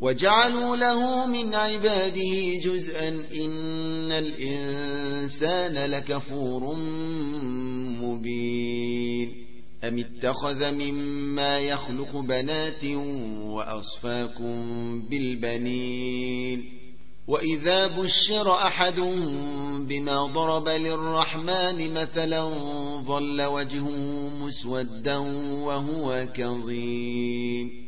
وجعلوا له من عباده جزءا إن الإنسان لكفور مبين أم اتخذ مما يخلق بنات وأصفاكم بالبنين وإذا بشر أحد بما ضرب للرحمن مثلا ظل وجهه مسودا وهو كظيم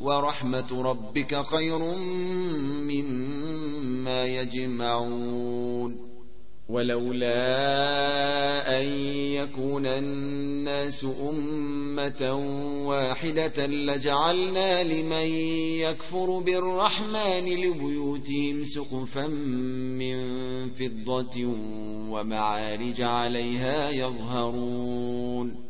ورحمة ربك خير مما يجمعون. ولولا أن يكون الناس أمة واحدة لجعلنا لمن يكفر بالرحمن لبيوتهم سقفا من فضة ومعارج عليها يظهرون.